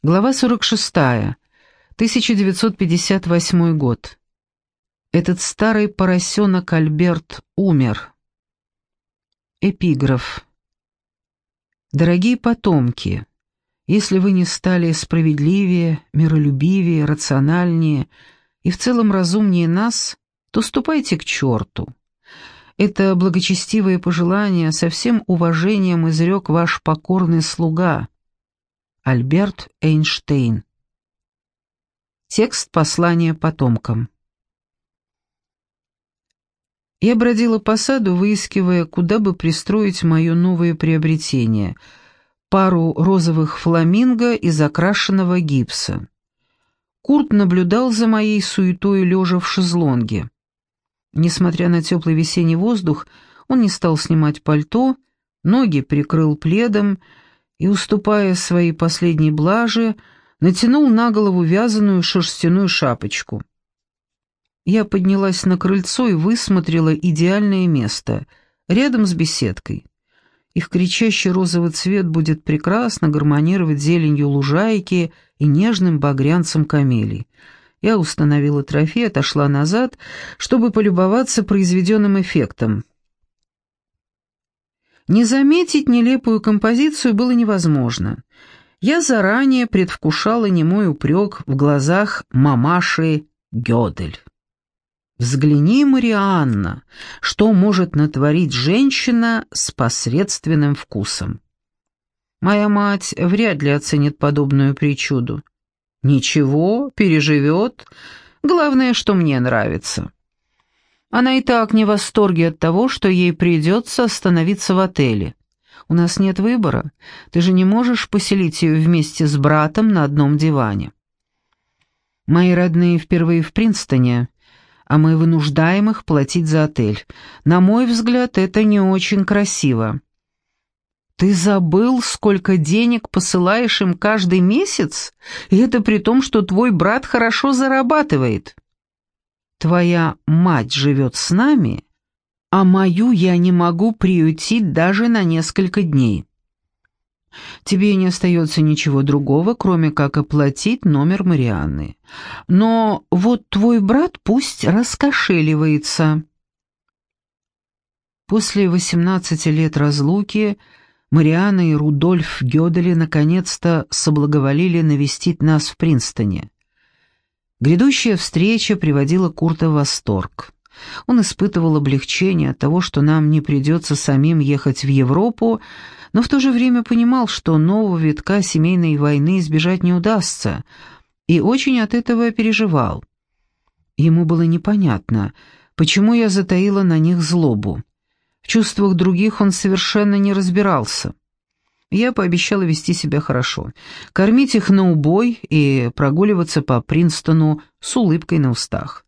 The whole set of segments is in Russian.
Глава 46. 1958 год. Этот старый поросенок Альберт умер. Эпиграф. Дорогие потомки, если вы не стали справедливее, миролюбивее, рациональнее и в целом разумнее нас, то ступайте к черту. Это благочестивое пожелание со всем уважением изрек ваш покорный слуга — Альберт Эйнштейн. Текст послания потомкам. Я бродила по саду, выискивая, куда бы пристроить мое новое приобретение — пару розовых фламинго из окрашенного гипса. Курт наблюдал за моей суетой, лежа в шезлонге. Несмотря на теплый весенний воздух, он не стал снимать пальто, ноги прикрыл пледом — и, уступая своей последней блаже, натянул на голову вязаную шерстяную шапочку. Я поднялась на крыльцо и высмотрела идеальное место, рядом с беседкой. Их кричащий розовый цвет будет прекрасно гармонировать зеленью лужайки и нежным багрянцем камелий. Я установила трофей, отошла назад, чтобы полюбоваться произведенным эффектом. Не заметить нелепую композицию было невозможно. Я заранее предвкушала немой упрек в глазах мамаши Гёдель. Взгляни, Марианна, что может натворить женщина с посредственным вкусом. Моя мать вряд ли оценит подобную причуду. Ничего, переживет. Главное, что мне нравится. Она и так не в восторге от того, что ей придется остановиться в отеле. У нас нет выбора. Ты же не можешь поселить ее вместе с братом на одном диване. Мои родные впервые в Принстоне, а мы вынуждаем их платить за отель. На мой взгляд, это не очень красиво. Ты забыл, сколько денег посылаешь им каждый месяц? И это при том, что твой брат хорошо зарабатывает твоя мать живет с нами, а мою я не могу приютить даже на несколько дней. Тебе не остается ничего другого, кроме как оплатить номер Марианны. Но вот твой брат пусть раскошеливается». После 18 лет разлуки Марианна и Рудольф Гёдели наконец-то соблаговолили навестить нас в Принстоне. Грядущая встреча приводила Курта в восторг. Он испытывал облегчение от того, что нам не придется самим ехать в Европу, но в то же время понимал, что нового витка семейной войны избежать не удастся, и очень от этого переживал. Ему было непонятно, почему я затаила на них злобу. В чувствах других он совершенно не разбирался. Я пообещала вести себя хорошо, кормить их на убой и прогуливаться по Принстону с улыбкой на устах.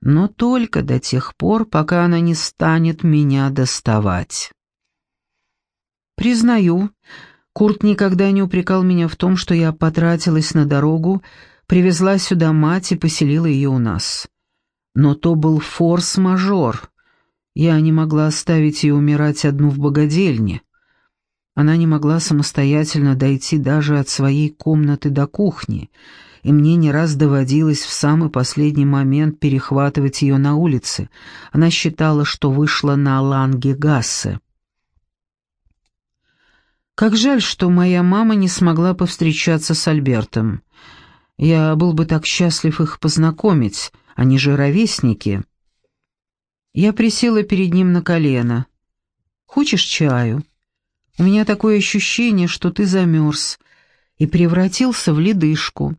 Но только до тех пор, пока она не станет меня доставать. Признаю, Курт никогда не упрекал меня в том, что я потратилась на дорогу, привезла сюда мать и поселила ее у нас. Но то был форс-мажор. Я не могла оставить ее умирать одну в богадельне. Она не могла самостоятельно дойти даже от своей комнаты до кухни, и мне не раз доводилось в самый последний момент перехватывать ее на улице. Она считала, что вышла на Ланге-Гассе. Как жаль, что моя мама не смогла повстречаться с Альбертом. Я был бы так счастлив их познакомить, они же ровесники. Я присела перед ним на колено. «Хочешь чаю?» У меня такое ощущение, что ты замерз и превратился в ледышку.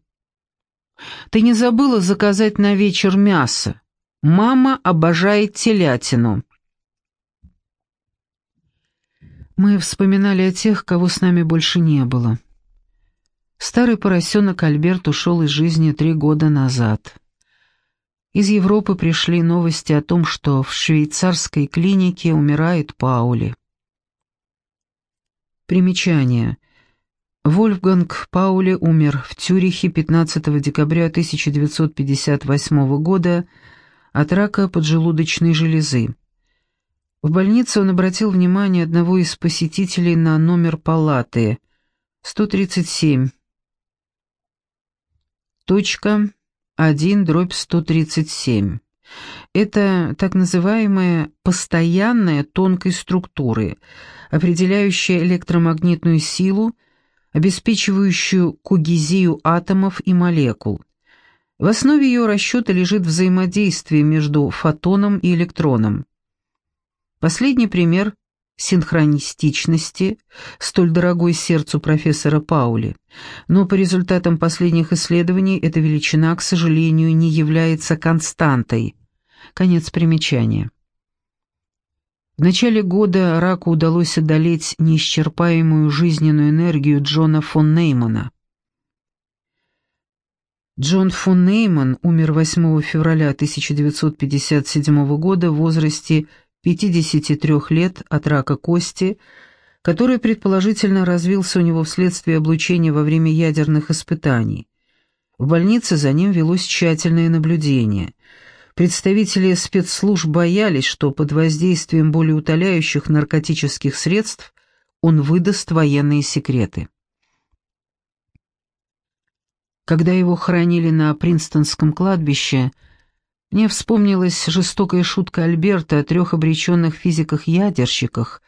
Ты не забыла заказать на вечер мясо? Мама обожает телятину. Мы вспоминали о тех, кого с нами больше не было. Старый поросенок Альберт ушел из жизни три года назад. Из Европы пришли новости о том, что в швейцарской клинике умирает Паули. Примечание. Вольфганг Паули умер в Цюрихе 15 декабря 1958 года от рака поджелудочной железы. В больнице он обратил внимание одного из посетителей на номер палаты 137. 1 дробь 137. Это так называемая постоянная тонкой структуры, определяющая электромагнитную силу, обеспечивающую когезию атомов и молекул. В основе ее расчета лежит взаимодействие между фотоном и электроном. Последний пример синхронистичности, столь дорогой сердцу профессора Паули, но по результатам последних исследований эта величина, к сожалению, не является константой. Конец примечания. В начале года Раку удалось одолеть неисчерпаемую жизненную энергию Джона фон Неймана. Джон фон Нейман умер 8 февраля 1957 года в возрасте 53 лет от рака кости, который предположительно развился у него вследствие облучения во время ядерных испытаний. В больнице за ним велось тщательное наблюдение. Представители спецслужб боялись, что под воздействием более утоляющих наркотических средств он выдаст военные секреты. Когда его хоронили на Принстонском кладбище – мне вспомнилась жестокая шутка Альберта о трех обреченных физиках-ядерщиках,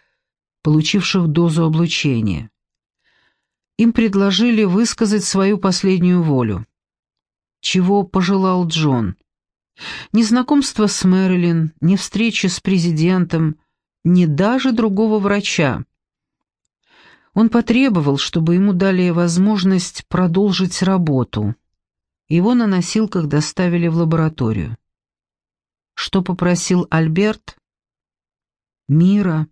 получивших дозу облучения. Им предложили высказать свою последнюю волю. Чего пожелал Джон? Ни знакомства с Мэрилин, ни встречи с президентом, ни даже другого врача. Он потребовал, чтобы ему дали возможность продолжить работу. Его на носилках доставили в лабораторию. Что попросил Альберт? Мира.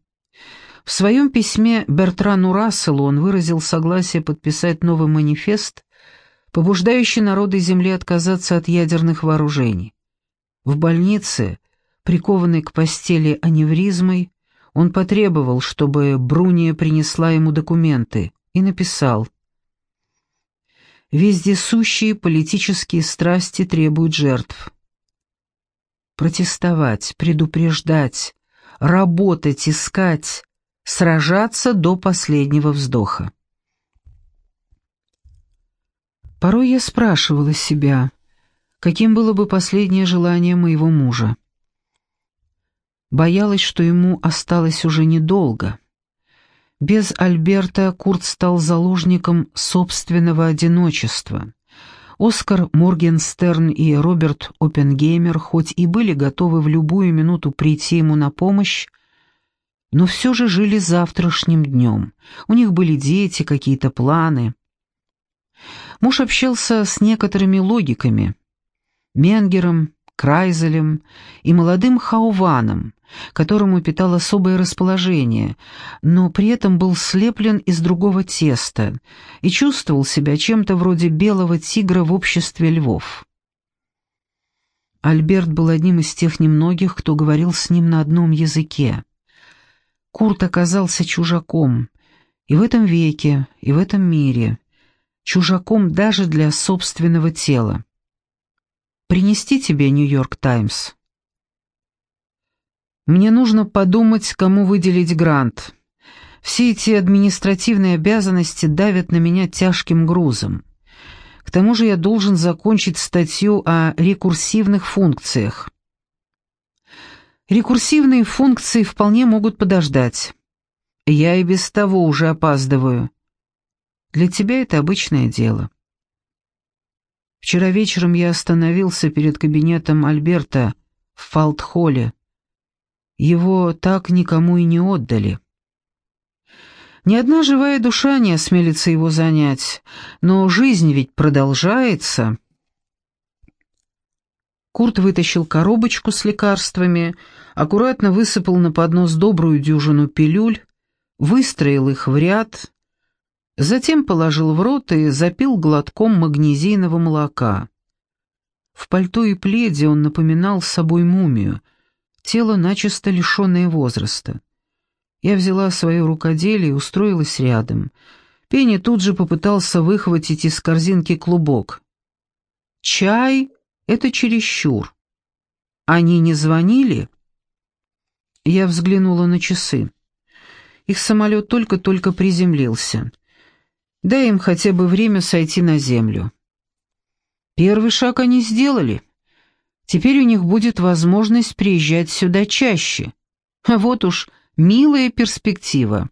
В своем письме Бертрану Расселу он выразил согласие подписать новый манифест, побуждающий народы Земли отказаться от ядерных вооружений. В больнице, прикованный к постели аневризмой, он потребовал, чтобы Бруния принесла ему документы, и написал «Вездесущие политические страсти требуют жертв протестовать, предупреждать, работать, искать, сражаться до последнего вздоха. Порой я спрашивала себя, каким было бы последнее желание моего мужа. Боялась, что ему осталось уже недолго. Без Альберта Курт стал заложником собственного одиночества. Оскар Моргенстерн и Роберт Оппенгеймер хоть и были готовы в любую минуту прийти ему на помощь, но все же жили завтрашним днем. У них были дети, какие-то планы. Муж общался с некоторыми логиками. Менгером, Крайзелем и молодым Хауваном, которому питал особое расположение, но при этом был слеплен из другого теста и чувствовал себя чем-то вроде белого тигра в обществе львов. Альберт был одним из тех немногих, кто говорил с ним на одном языке. Курт оказался чужаком и в этом веке, и в этом мире, чужаком даже для собственного тела. «Принести тебе Нью-Йорк Таймс?» Мне нужно подумать, кому выделить грант. Все эти административные обязанности давят на меня тяжким грузом. К тому же я должен закончить статью о рекурсивных функциях. Рекурсивные функции вполне могут подождать. Я и без того уже опаздываю. Для тебя это обычное дело. Вчера вечером я остановился перед кабинетом Альберта в Фалтхолле. Его так никому и не отдали. Ни одна живая душа не осмелится его занять, но жизнь ведь продолжается. Курт вытащил коробочку с лекарствами, аккуратно высыпал на поднос добрую дюжину пилюль, выстроил их в ряд, затем положил в рот и запил глотком магнезийного молока. В пальто и пледе он напоминал собой мумию, тело начисто лишенное возраста. Я взяла свое рукоделие и устроилась рядом. Пенни тут же попытался выхватить из корзинки клубок. «Чай — это чересчур. Они не звонили?» Я взглянула на часы. Их самолет только-только приземлился. Дай им хотя бы время сойти на землю. Первый шаг они сделали. Теперь у них будет возможность приезжать сюда чаще. А вот уж милая перспектива.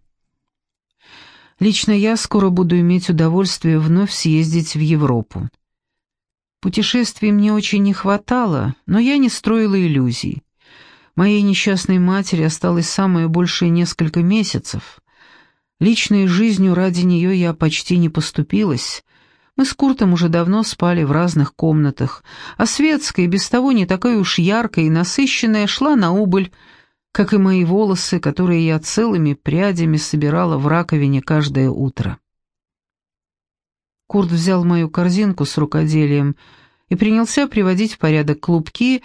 Лично я скоро буду иметь удовольствие вновь съездить в Европу. Путешествий мне очень не хватало, но я не строила иллюзий. Моей несчастной матери осталось самое большее несколько месяцев. Личной жизнью ради нее я почти не поступилась. Мы с Куртом уже давно спали в разных комнатах, а светская, без того не такая уж яркая и насыщенная, шла на убыль, как и мои волосы, которые я целыми прядями собирала в раковине каждое утро. Курт взял мою корзинку с рукоделием и принялся приводить в порядок клубки,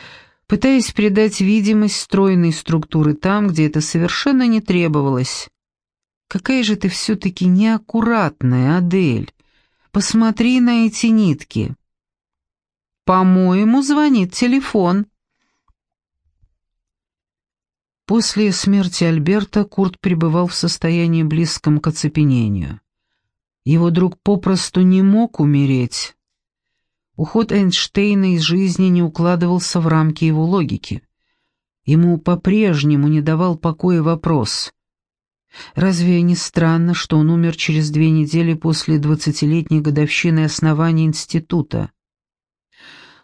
пытаясь придать видимость стройной структуры там, где это совершенно не требовалось. «Какая же ты все-таки неаккуратная, Адель! Посмотри на эти нитки!» «По-моему, звонит телефон». После смерти Альберта Курт пребывал в состоянии близком к оцепенению. Его друг попросту не мог умереть, Уход Эйнштейна из жизни не укладывался в рамки его логики. Ему по-прежнему не давал покоя вопрос. Разве не странно, что он умер через две недели после двадцатилетней годовщины основания института?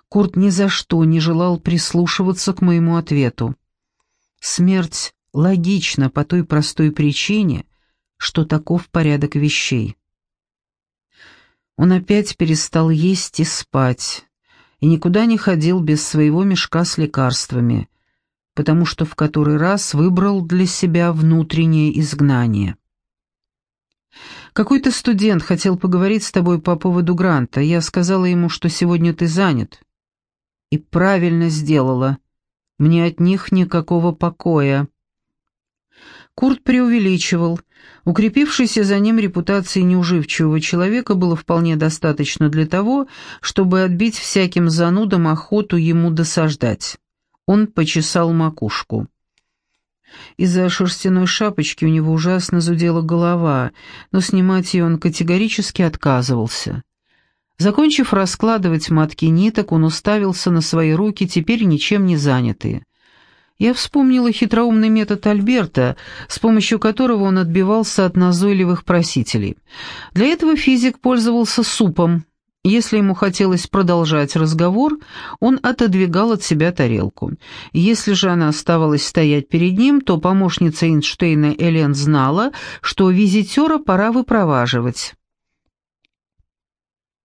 Курт ни за что не желал прислушиваться к моему ответу. Смерть логична по той простой причине, что таков порядок вещей. Он опять перестал есть и спать, и никуда не ходил без своего мешка с лекарствами, потому что в который раз выбрал для себя внутреннее изгнание. «Какой-то студент хотел поговорить с тобой по поводу гранта. Я сказала ему, что сегодня ты занят». «И правильно сделала. Мне от них никакого покоя». Курт преувеличивал. Укрепившейся за ним репутации неуживчивого человека было вполне достаточно для того, чтобы отбить всяким занудам охоту ему досаждать. Он почесал макушку. Из-за шерстяной шапочки у него ужасно зудела голова, но снимать ее он категорически отказывался. Закончив раскладывать матки ниток, он уставился на свои руки, теперь ничем не занятые. Я вспомнила хитроумный метод Альберта, с помощью которого он отбивался от назойливых просителей. Для этого физик пользовался супом. Если ему хотелось продолжать разговор, он отодвигал от себя тарелку. Если же она оставалась стоять перед ним, то помощница Эйнштейна Элен знала, что визитера пора выпроваживать.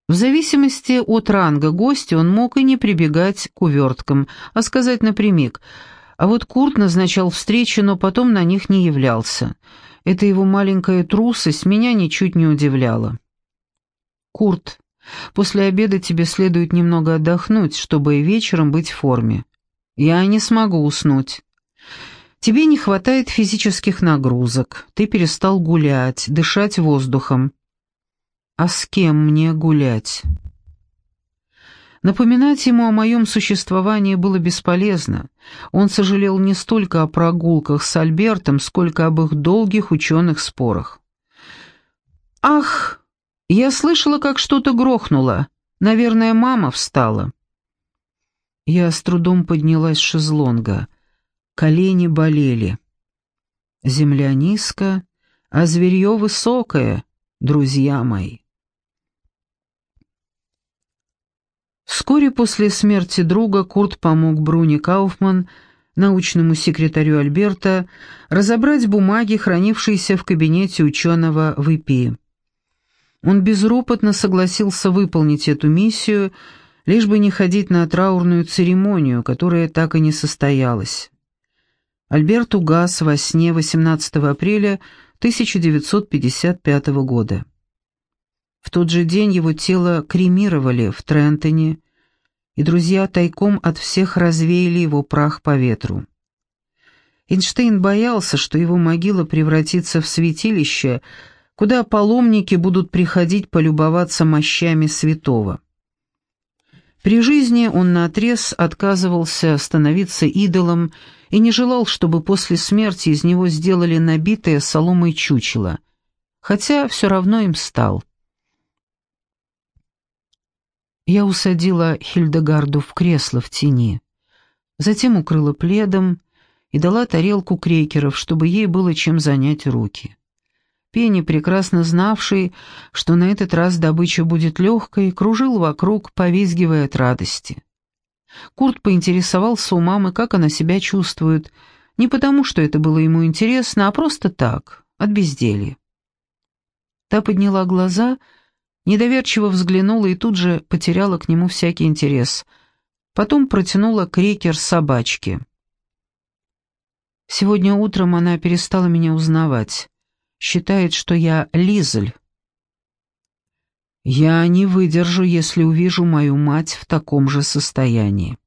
В зависимости от ранга гостя он мог и не прибегать к уверткам, а сказать напрямик – а вот Курт назначал встречи, но потом на них не являлся. Эта его маленькая трусость меня ничуть не удивляла. «Курт, после обеда тебе следует немного отдохнуть, чтобы вечером быть в форме. Я не смогу уснуть. Тебе не хватает физических нагрузок, ты перестал гулять, дышать воздухом. А с кем мне гулять?» Напоминать ему о моем существовании было бесполезно. Он сожалел не столько о прогулках с Альбертом, сколько об их долгих ученых спорах. «Ах, я слышала, как что-то грохнуло. Наверное, мама встала». Я с трудом поднялась с шезлонга. Колени болели. Земля низко, а зверье высокое, друзья мои. Вскоре после смерти друга Курт помог Бруни Кауфман, научному секретарю Альберта, разобрать бумаги, хранившиеся в кабинете ученого в ИПИ. Он безропотно согласился выполнить эту миссию, лишь бы не ходить на траурную церемонию, которая так и не состоялась. Альберт угас во сне 18 апреля 1955 года. В тот же день его тело кремировали в Трентоне, и друзья тайком от всех развеяли его прах по ветру. Эйнштейн боялся, что его могила превратится в святилище, куда паломники будут приходить полюбоваться мощами святого. При жизни он наотрез отказывался становиться идолом и не желал, чтобы после смерти из него сделали набитое соломой чучело, хотя все равно им стал. Я усадила Хильдегарду в кресло в тени, затем укрыла пледом и дала тарелку крекеров, чтобы ей было чем занять руки. Пенни, прекрасно знавший, что на этот раз добыча будет легкой, кружил вокруг, повизгивая от радости. Курт поинтересовался у мамы, как она себя чувствует, не потому, что это было ему интересно, а просто так, от безделья. Та подняла глаза, недоверчиво взглянула и тут же потеряла к нему всякий интерес. Потом протянула крекер собачке. Сегодня утром она перестала меня узнавать. Считает, что я Лизель. Я не выдержу, если увижу мою мать в таком же состоянии.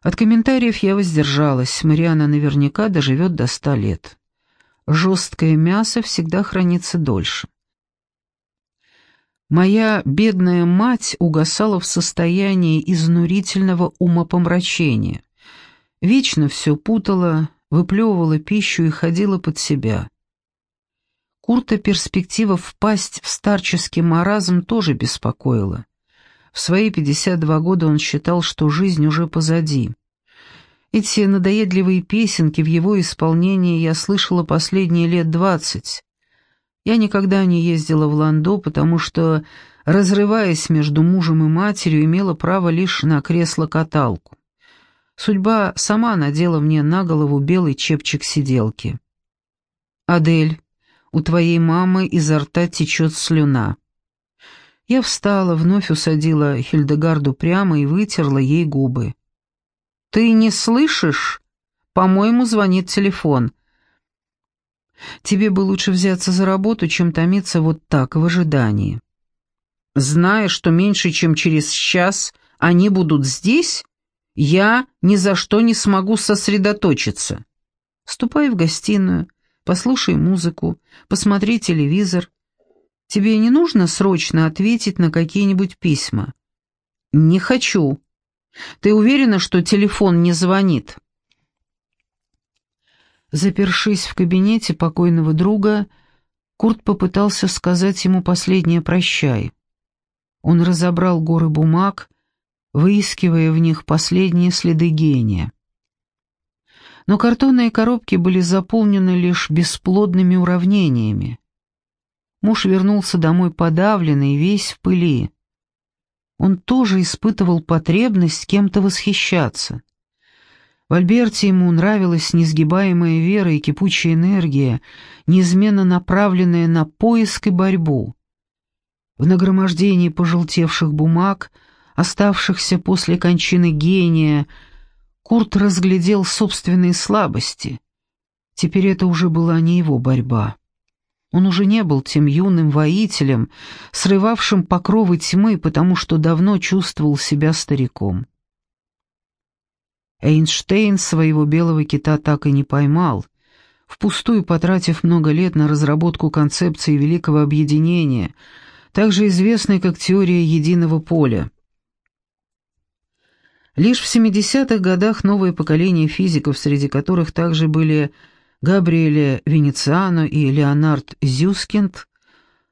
От комментариев я воздержалась. Мариана наверняка доживет до ста лет. Жесткое мясо всегда хранится дольше. Моя бедная мать угасала в состоянии изнурительного умопомрачения. Вечно все путала, выплевывала пищу и ходила под себя. Курта перспектива впасть в старческий маразм тоже беспокоила. В свои 52 года он считал, что жизнь уже позади. Эти надоедливые песенки в его исполнении я слышала последние лет двадцать. Я никогда не ездила в Ландо, потому что, разрываясь между мужем и матерью, имела право лишь на кресло-каталку. Судьба сама надела мне на голову белый чепчик сиделки. «Адель, у твоей мамы изо рта течет слюна». Я встала, вновь усадила Хильдегарду прямо и вытерла ей губы. «Ты не слышишь? По-моему, звонит телефон». «Тебе бы лучше взяться за работу, чем томиться вот так в ожидании». «Зная, что меньше, чем через час они будут здесь, я ни за что не смогу сосредоточиться». «Ступай в гостиную, послушай музыку, посмотри телевизор. Тебе не нужно срочно ответить на какие-нибудь письма?» «Не хочу. Ты уверена, что телефон не звонит?» Запершись в кабинете покойного друга, Курт попытался сказать ему последнее «прощай». Он разобрал горы бумаг, выискивая в них последние следы гения. Но картонные коробки были заполнены лишь бесплодными уравнениями. Муж вернулся домой подавленный, весь в пыли. Он тоже испытывал потребность кем-то восхищаться. В Альберте ему нравилась несгибаемая вера и кипучая энергия, неизменно направленная на поиск и борьбу. В нагромождении пожелтевших бумаг, оставшихся после кончины гения, Курт разглядел собственные слабости. Теперь это уже была не его борьба. Он уже не был тем юным воителем, срывавшим покровы тьмы, потому что давно чувствовал себя стариком. Эйнштейн своего белого кита так и не поймал, впустую потратив много лет на разработку концепции великого объединения, также известной как теория единого поля. Лишь в 70-х годах новое поколение физиков, среди которых также были Габриэле Венециано и Леонард Зюскинд,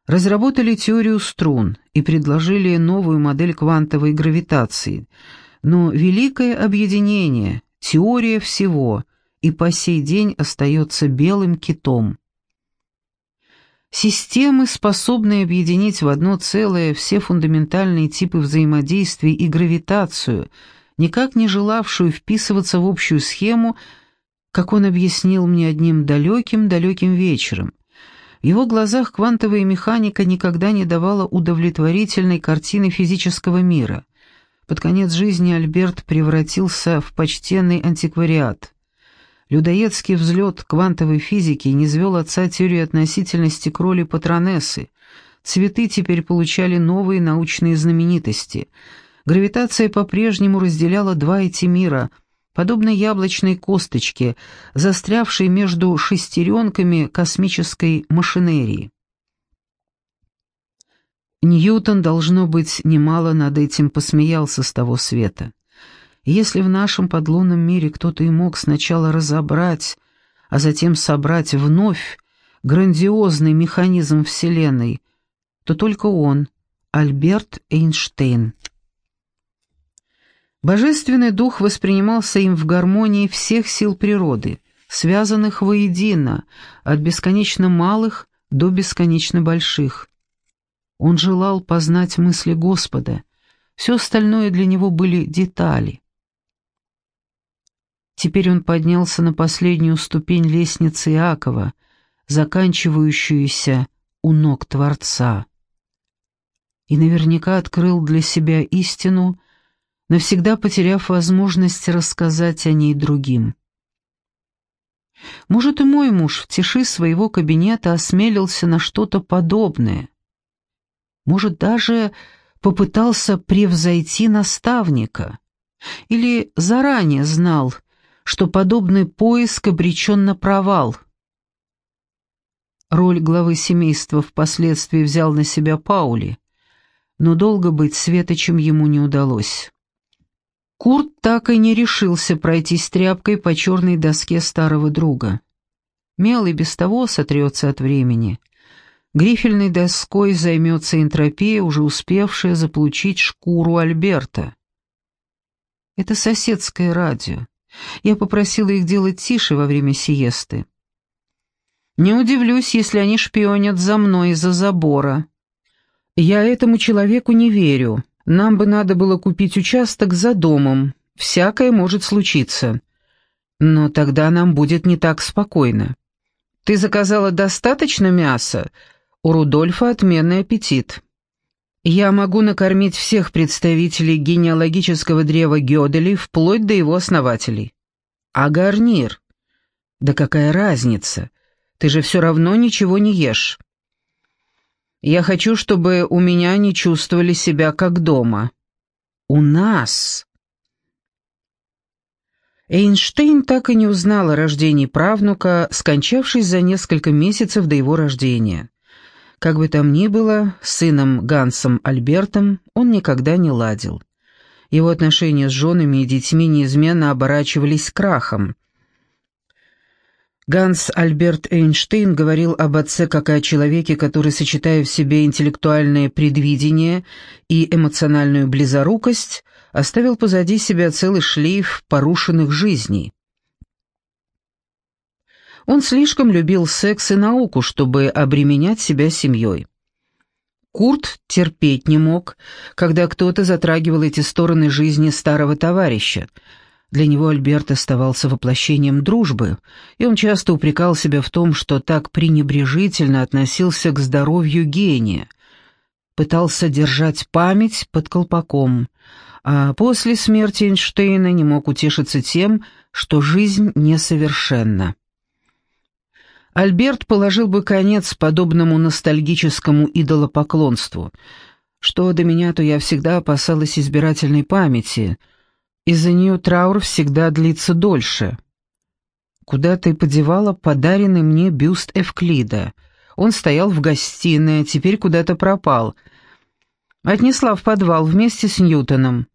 разработали теорию струн и предложили новую модель квантовой гравитации – но великое объединение, теория всего, и по сей день остается белым китом. Системы, способные объединить в одно целое все фундаментальные типы взаимодействий и гравитацию, никак не желавшую вписываться в общую схему, как он объяснил мне одним далеким-далеким вечером. В его глазах квантовая механика никогда не давала удовлетворительной картины физического мира. Под конец жизни Альберт превратился в почтенный антиквариат. Людоедский взлет квантовой физики не низвел отца теорию относительности к роли патронессы. Цветы теперь получали новые научные знаменитости. Гравитация по-прежнему разделяла два эти мира, подобно яблочной косточке, застрявшей между шестеренками космической машинерии. Ньютон, должно быть, немало над этим посмеялся с того света. Если в нашем подлунном мире кто-то и мог сначала разобрать, а затем собрать вновь грандиозный механизм Вселенной, то только он, Альберт Эйнштейн Божественный дух воспринимался им в гармонии всех сил природы, связанных воедино, от бесконечно малых до бесконечно больших. Он желал познать мысли Господа, все остальное для него были детали. Теперь он поднялся на последнюю ступень лестницы Иакова, заканчивающуюся у ног Творца. И наверняка открыл для себя истину, навсегда потеряв возможность рассказать о ней другим. Может, и мой муж в тиши своего кабинета осмелился на что-то подобное. Может, даже попытался превзойти наставника. Или заранее знал, что подобный поиск обречен на провал. Роль главы семейства впоследствии взял на себя Паули, но долго быть светочем ему не удалось. Курт так и не решился пройтись тряпкой по черной доске старого друга. Мел и без того сотрется от времени. Грифельной доской займется энтропия, уже успевшая заполучить шкуру Альберта. Это соседское радио. Я попросила их делать тише во время сиесты. Не удивлюсь, если они шпионят за мной из-за забора. Я этому человеку не верю. Нам бы надо было купить участок за домом. Всякое может случиться. Но тогда нам будет не так спокойно. Ты заказала достаточно мяса? У Рудольфа отменный аппетит. Я могу накормить всех представителей генеалогического древа Гёделей вплоть до его основателей. А гарнир? Да какая разница? Ты же все равно ничего не ешь. Я хочу, чтобы у меня не чувствовали себя как дома. У нас. Эйнштейн так и не узнал о рождении правнука, скончавшись за несколько месяцев до его рождения. Как бы там ни было, с сыном Гансом Альбертом он никогда не ладил. Его отношения с женами и детьми неизменно оборачивались крахом. Ганс Альберт Эйнштейн говорил об отце как о человеке, который, сочетая в себе интеллектуальное предвидение и эмоциональную близорукость, оставил позади себя целый шлейф порушенных жизней. Он слишком любил секс и науку, чтобы обременять себя семьей. Курт терпеть не мог, когда кто-то затрагивал эти стороны жизни старого товарища. Для него Альберт оставался воплощением дружбы, и он часто упрекал себя в том, что так пренебрежительно относился к здоровью гения. Пытался держать память под колпаком, а после смерти Эйнштейна не мог утешиться тем, что жизнь несовершенна. Альберт положил бы конец подобному ностальгическому идолопоклонству. Что до меня, то я всегда опасалась избирательной памяти. Из-за нее траур всегда длится дольше. Куда ты подевала подаренный мне бюст Эвклида? Он стоял в гостиной, а теперь куда-то пропал. Отнесла в подвал вместе с Ньютоном.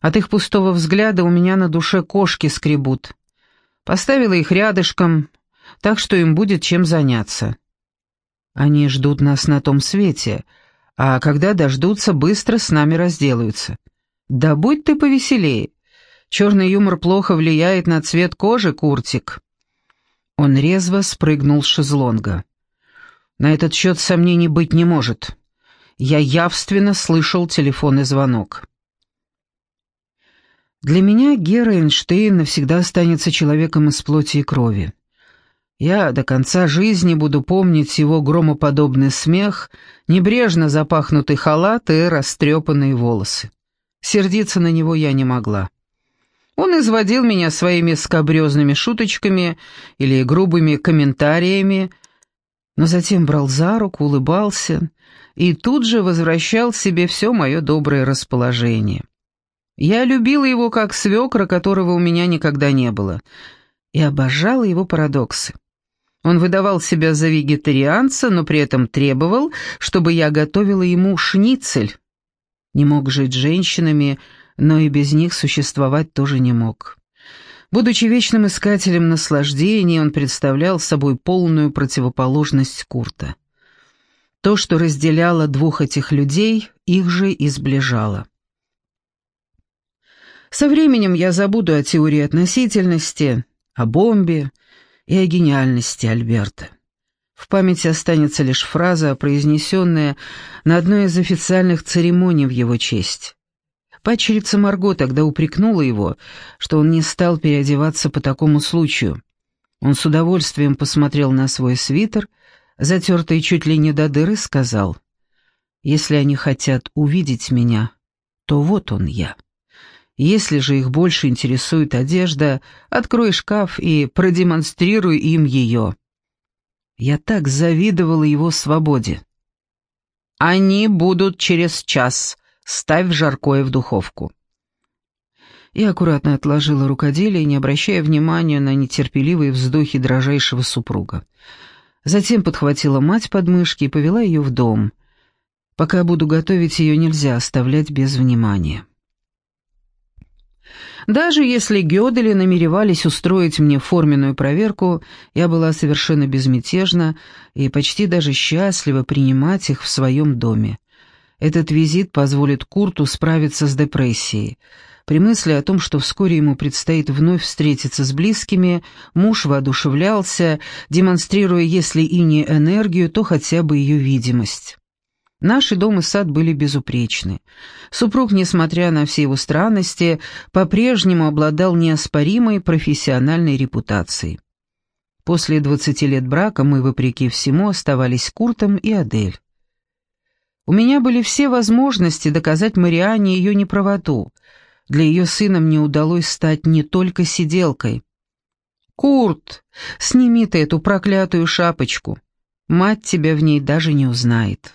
От их пустого взгляда у меня на душе кошки скребут. Поставила их рядышком, так что им будет чем заняться. Они ждут нас на том свете, а когда дождутся, быстро с нами разделаются. Да будь ты повеселее. Черный юмор плохо влияет на цвет кожи, Куртик. Он резво спрыгнул с шезлонга. На этот счет сомнений быть не может. Я явственно слышал телефонный звонок. Для меня Гера Эйнштейн навсегда останется человеком из плоти и крови. Я до конца жизни буду помнить его громоподобный смех, небрежно запахнутый халат и растрепанные волосы. Сердиться на него я не могла. Он изводил меня своими скобрезными шуточками или грубыми комментариями, но затем брал за руку, улыбался и тут же возвращал себе все мое доброе расположение. Я любила его как свекра, которого у меня никогда не было, и обожала его парадоксы. Он выдавал себя за вегетарианца, но при этом требовал, чтобы я готовила ему шницель. Не мог жить с женщинами, но и без них существовать тоже не мог. Будучи вечным искателем наслаждений, он представлял собой полную противоположность Курта. То, что разделяло двух этих людей, их же и сближало. Со временем я забуду о теории относительности, о бомбе и о гениальности Альберта. В памяти останется лишь фраза, произнесенная на одной из официальных церемоний в его честь. Падчерица Марго тогда упрекнула его, что он не стал переодеваться по такому случаю. Он с удовольствием посмотрел на свой свитер, затертый чуть ли не до дыры, сказал, «Если они хотят увидеть меня, то вот он я. Если же их больше интересует одежда, открой шкаф и продемонстрируй им ее». Я так завидовала его свободе. «Они будут через час. Ставь жаркое в духовку». Я аккуратно отложила рукоделие, не обращая внимания на нетерпеливые вздохи дрожайшего супруга. Затем подхватила мать под мышки и повела ее в дом. Пока буду готовить, ее нельзя оставлять без внимания. Даже если Гёдели намеревались устроить мне форменную проверку, я была совершенно безмятежна и почти даже счастлива принимать их в своем доме. Этот визит позволит Курту справиться с депрессией. При мысли о том, что вскоре ему предстоит вновь встретиться с близкими, муж воодушевлялся, демонстрируя, если и не энергию, то хотя бы ее видимость. Наши дом и сад были безупречны. Супруг, несмотря на все его странности, по-прежнему обладал неоспоримой профессиональной репутацией. После двадцати лет брака мы, вопреки всему, оставались Куртом и Адель. У меня были все возможности доказать Мариане ее неправоту. Для ее сына мне удалось стать не только сиделкой. «Курт, сними ты эту проклятую шапочку. Мать тебя в ней даже не узнает».